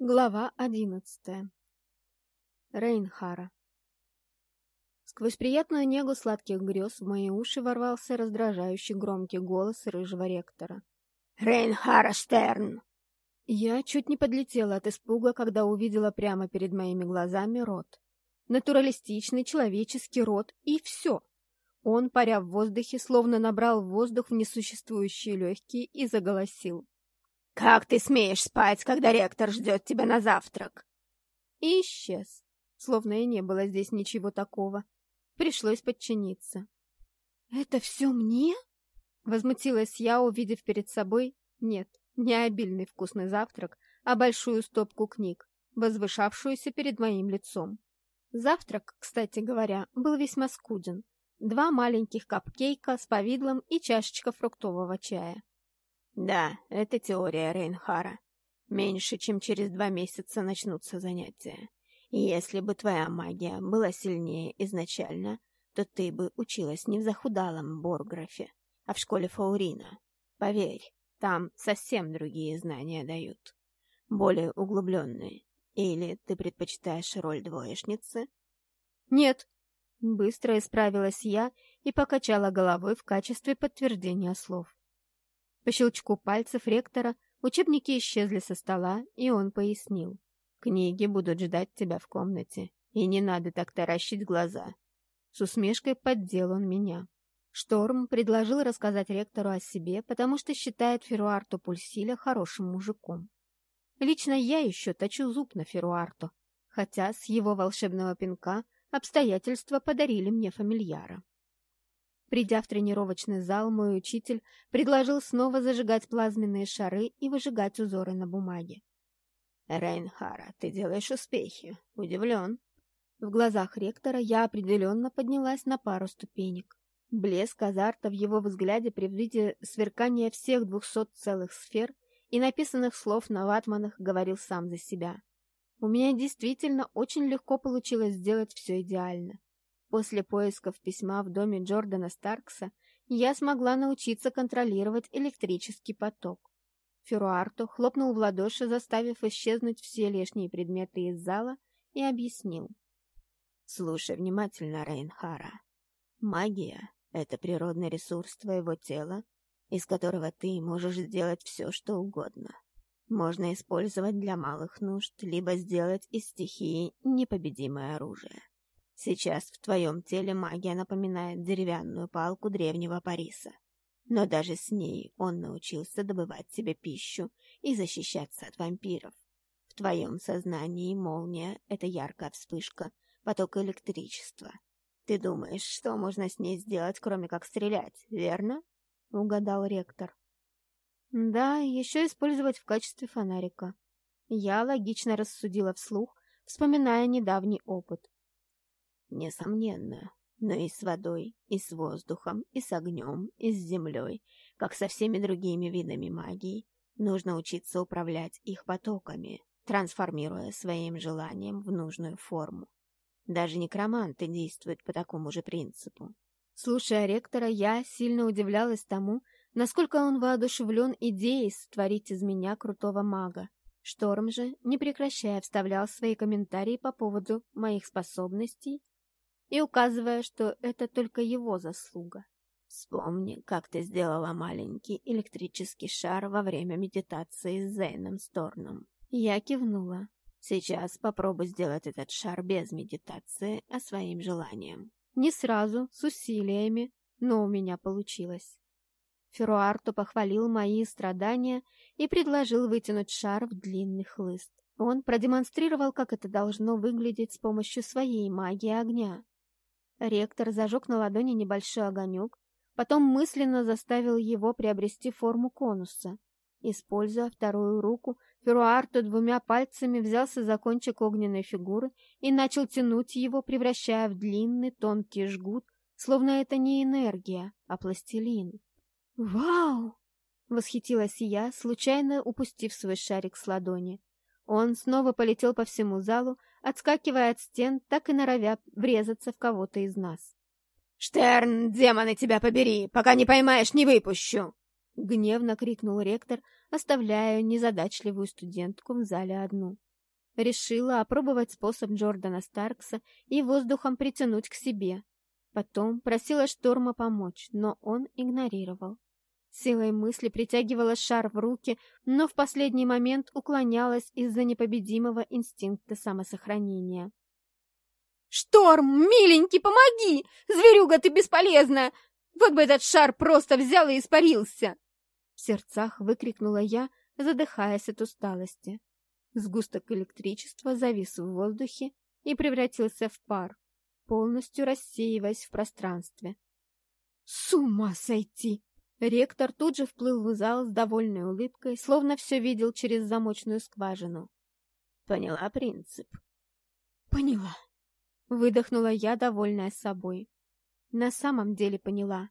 Глава одиннадцатая. Рейнхара. Сквозь приятную негу сладких грез в мои уши ворвался раздражающий громкий голос рыжего ректора. «Рейнхара Штерн!» Я чуть не подлетела от испуга, когда увидела прямо перед моими глазами рот. Натуралистичный человеческий рот, и все. Он, паря в воздухе, словно набрал воздух в несуществующие легкие и заголосил. «Как ты смеешь спать, когда ректор ждет тебя на завтрак?» И исчез, словно и не было здесь ничего такого. Пришлось подчиниться. «Это все мне?» Возмутилась я, увидев перед собой, нет, не обильный вкусный завтрак, а большую стопку книг, возвышавшуюся перед моим лицом. Завтрак, кстати говоря, был весьма скуден. Два маленьких капкейка с повидлом и чашечка фруктового чая. Да, это теория Рейнхара. Меньше, чем через два месяца начнутся занятия. И если бы твоя магия была сильнее изначально, то ты бы училась не в захудалом Борграфе, а в школе Фаурина. Поверь, там совсем другие знания дают. Более углубленные. Или ты предпочитаешь роль двоечницы? Нет. Быстро исправилась я и покачала головой в качестве подтверждения слов. По щелчку пальцев ректора учебники исчезли со стола, и он пояснил. «Книги будут ждать тебя в комнате, и не надо так таращить глаза». С усмешкой поддел он меня. Шторм предложил рассказать ректору о себе, потому что считает Феруарту Пульсиля хорошим мужиком. Лично я еще точу зуб на Феруарту, хотя с его волшебного пинка обстоятельства подарили мне фамильяра. Придя в тренировочный зал, мой учитель предложил снова зажигать плазменные шары и выжигать узоры на бумаге. «Рейнхара, ты делаешь успехи. Удивлен». В глазах ректора я определенно поднялась на пару ступенек. Блеск азарта в его взгляде при виде сверкания всех двухсот целых сфер и написанных слов на ватманах говорил сам за себя. У меня действительно очень легко получилось сделать все идеально. После поисков письма в доме Джордана Старкса я смогла научиться контролировать электрический поток. Феруарто хлопнул в ладоши, заставив исчезнуть все лишние предметы из зала, и объяснил. «Слушай внимательно, Рейнхара. Магия — это природный ресурс твоего тела, из которого ты можешь сделать все, что угодно. Можно использовать для малых нужд, либо сделать из стихии непобедимое оружие. Сейчас в твоем теле магия напоминает деревянную палку древнего Париса. Но даже с ней он научился добывать себе пищу и защищаться от вампиров. В твоем сознании молния — это яркая вспышка, поток электричества. Ты думаешь, что можно с ней сделать, кроме как стрелять, верно? — угадал ректор. Да, еще использовать в качестве фонарика. Я логично рассудила вслух, вспоминая недавний опыт. Несомненно, но и с водой, и с воздухом, и с огнем, и с землей, как со всеми другими видами магии, нужно учиться управлять их потоками, трансформируя своим желанием в нужную форму. Даже некроманты действуют по такому же принципу. Слушая ректора, я сильно удивлялась тому, насколько он воодушевлен идеей сотворить из меня крутого мага. Шторм же, не прекращая, вставлял свои комментарии по поводу моих способностей и указывая, что это только его заслуга. «Вспомни, как ты сделала маленький электрический шар во время медитации с Зейном Сторном». Я кивнула. «Сейчас попробуй сделать этот шар без медитации, а своим желанием». Не сразу, с усилиями, но у меня получилось. Феруарто похвалил мои страдания и предложил вытянуть шар в длинный хлыст. Он продемонстрировал, как это должно выглядеть с помощью своей магии огня. Ректор зажег на ладони небольшой огонек, потом мысленно заставил его приобрести форму конуса. Используя вторую руку, Феруарто двумя пальцами взялся за кончик огненной фигуры и начал тянуть его, превращая в длинный тонкий жгут, словно это не энергия, а пластилин. «Вау!» — восхитилась я, случайно упустив свой шарик с ладони. Он снова полетел по всему залу, отскакивая от стен, так и норовя врезаться в кого-то из нас. «Штерн, демоны тебя побери! Пока не поймаешь, не выпущу!» Гневно крикнул ректор, оставляя незадачливую студентку в зале одну. Решила опробовать способ Джордана Старкса и воздухом притянуть к себе. Потом просила Шторма помочь, но он игнорировал. Силой мысли притягивала шар в руки, но в последний момент уклонялась из-за непобедимого инстинкта самосохранения. «Шторм, миленький, помоги! Зверюга ты бесполезная! Вот бы этот шар просто взял и испарился!» В сердцах выкрикнула я, задыхаясь от усталости. Сгусток электричества завис в воздухе и превратился в пар, полностью рассеиваясь в пространстве. «С ума сойти!» Ректор тут же вплыл в зал с довольной улыбкой, словно все видел через замочную скважину. «Поняла принцип?» «Поняла», — выдохнула я, довольная собой. На самом деле поняла.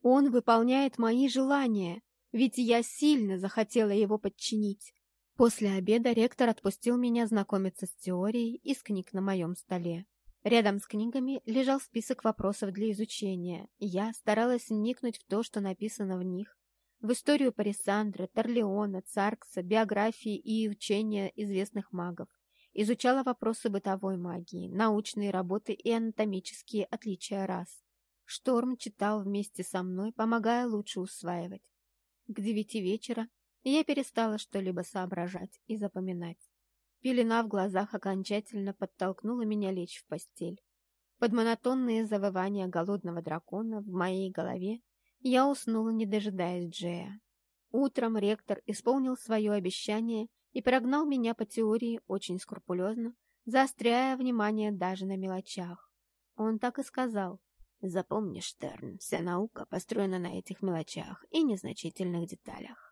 Он выполняет мои желания, ведь я сильно захотела его подчинить. После обеда ректор отпустил меня знакомиться с теорией из книг на моем столе. Рядом с книгами лежал список вопросов для изучения, я старалась вникнуть в то, что написано в них, в историю Парисандра, Торлеона, Царкса, биографии и учения известных магов. Изучала вопросы бытовой магии, научные работы и анатомические отличия рас. Шторм читал вместе со мной, помогая лучше усваивать. К девяти вечера я перестала что-либо соображать и запоминать. Пелена в глазах окончательно подтолкнула меня лечь в постель. Под монотонные завывания голодного дракона в моей голове я уснула, не дожидаясь Джея. Утром ректор исполнил свое обещание и прогнал меня по теории очень скрупулезно, заостряя внимание даже на мелочах. Он так и сказал. «Запомни, Штерн, вся наука построена на этих мелочах и незначительных деталях»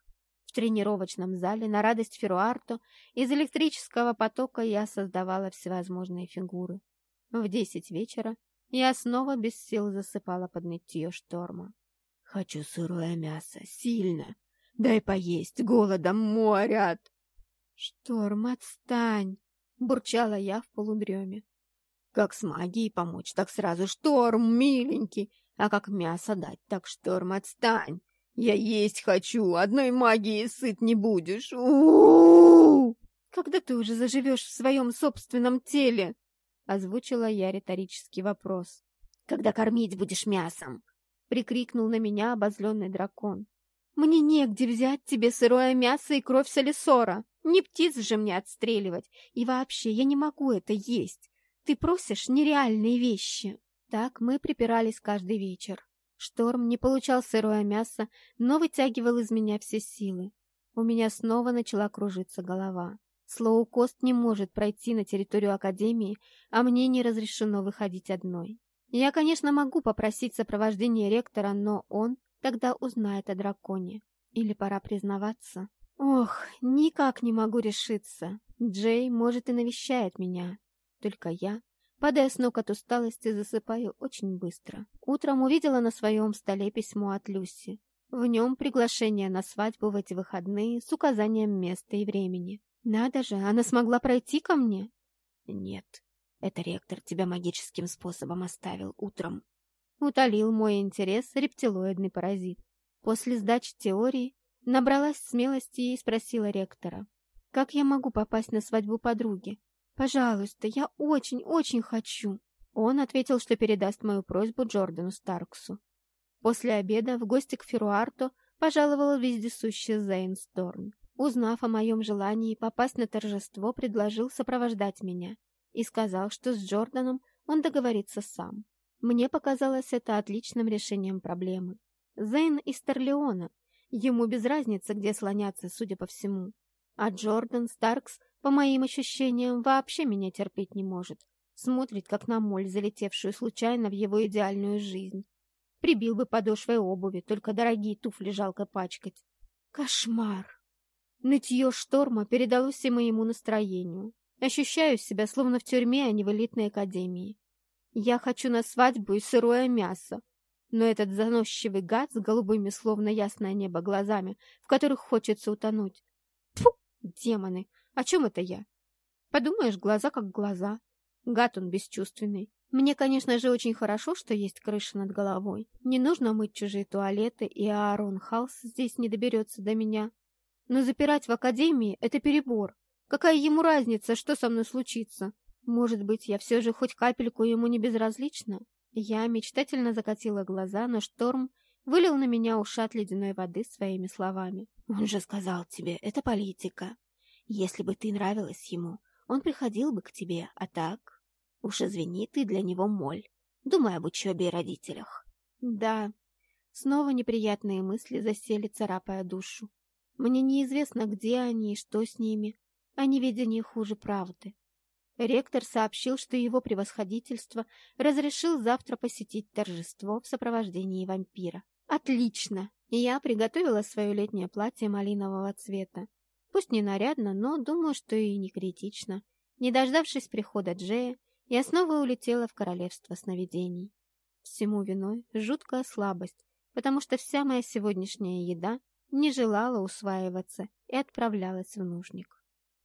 тренировочном зале на радость Феруарто из электрического потока я создавала всевозможные фигуры. В десять вечера я снова без сил засыпала под нытье шторма. «Хочу сырое мясо, сильно! Дай поесть, голодом морят!» «Шторм, отстань!» — бурчала я в полудреме. «Как с магией помочь, так сразу шторм, миленький! А как мясо дать, так шторм, отстань! Я есть хочу, одной магией сыт не будешь. У -у -у Когда ты уже заживешь в своем собственном теле? Озвучила я риторический вопрос. Когда кормить будешь мясом? Прикрикнул на меня обозленный дракон. Мне негде взять тебе сырое мясо и кровь солисора. Не птиц же мне отстреливать. И вообще, я не могу это есть. Ты просишь нереальные вещи. Так мы припирались каждый вечер. Шторм не получал сырое мясо, но вытягивал из меня все силы. У меня снова начала кружиться голова. Слоукост не может пройти на территорию Академии, а мне не разрешено выходить одной. Я, конечно, могу попросить сопровождения ректора, но он тогда узнает о драконе. Или пора признаваться? Ох, никак не могу решиться. Джей, может, и навещает меня. Только я Падая с ног от усталости, засыпаю очень быстро. Утром увидела на своем столе письмо от Люси. В нем приглашение на свадьбу в эти выходные с указанием места и времени. Надо же, она смогла пройти ко мне? Нет, это ректор тебя магическим способом оставил утром. Утолил мой интерес рептилоидный паразит. После сдачи теории набралась смелости и спросила ректора, как я могу попасть на свадьбу подруги? «Пожалуйста, я очень-очень хочу!» Он ответил, что передаст мою просьбу Джордану Старксу. После обеда в гости к Феруарту пожаловал вездесущий Зейн Сторн. Узнав о моем желании попасть на торжество, предложил сопровождать меня и сказал, что с Джорданом он договорится сам. Мне показалось это отличным решением проблемы. Зейн из Торлеона. Ему без разницы, где слоняться, судя по всему. А Джордан Старкс по моим ощущениям, вообще меня терпеть не может. Смотрит, как на моль, залетевшую случайно в его идеальную жизнь. Прибил бы подошвой обуви, только дорогие туфли жалко пачкать. Кошмар! Нытье шторма передалось и моему настроению. Ощущаю себя, словно в тюрьме, а не в элитной академии. Я хочу на свадьбу и сырое мясо. Но этот заносчивый гад с голубыми, словно ясное небо, глазами, в которых хочется утонуть. Фу, демоны! О чем это я? Подумаешь, глаза как глаза. Гад он бесчувственный. Мне, конечно же, очень хорошо, что есть крыша над головой. Не нужно мыть чужие туалеты, и Аарон Халс здесь не доберется до меня. Но запирать в академии — это перебор. Какая ему разница, что со мной случится? Может быть, я все же хоть капельку ему не безразлична? Я мечтательно закатила глаза, но шторм вылил на меня ушат ледяной воды своими словами. «Он же сказал тебе, это политика. Если бы ты нравилась ему, он приходил бы к тебе, а так... Уж извини, ты для него моль. Думай об учебе и родителях». «Да». Снова неприятные мысли засели, царапая душу. Мне неизвестно, где они и что с ними, а неведение хуже правды. Ректор сообщил, что его превосходительство разрешил завтра посетить торжество в сопровождении вампира. Отлично! Я приготовила свое летнее платье малинового цвета. Пусть не нарядно, но думаю, что и не критично. Не дождавшись прихода Джея, я снова улетела в королевство сновидений. Всему виной жуткая слабость, потому что вся моя сегодняшняя еда не желала усваиваться и отправлялась в нужник.